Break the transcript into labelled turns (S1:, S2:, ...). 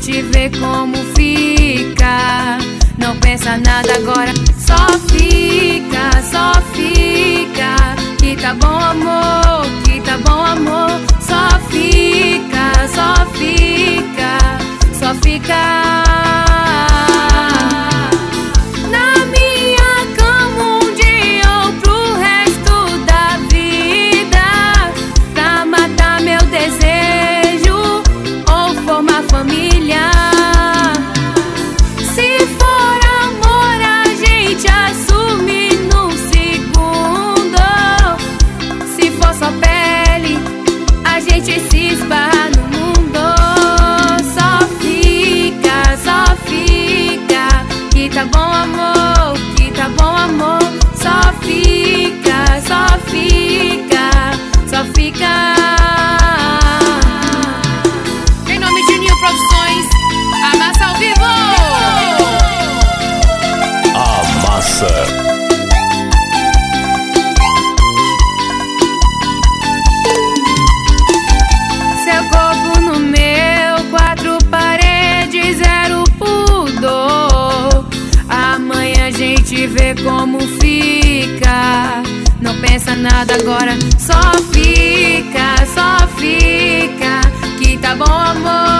S1: te ver como fica. Não pensa nada agora, só fica. família. Se for amor, a gente assume no segundo. Se for só pele, a gente se esbarra no mundo. Só fica, só fica, que tá bom, amor. Produções. A massa ao vivo!
S2: A massa.
S1: vê como fica. Não pensa nada agora, só fica, só fica. Que tá bom, amor.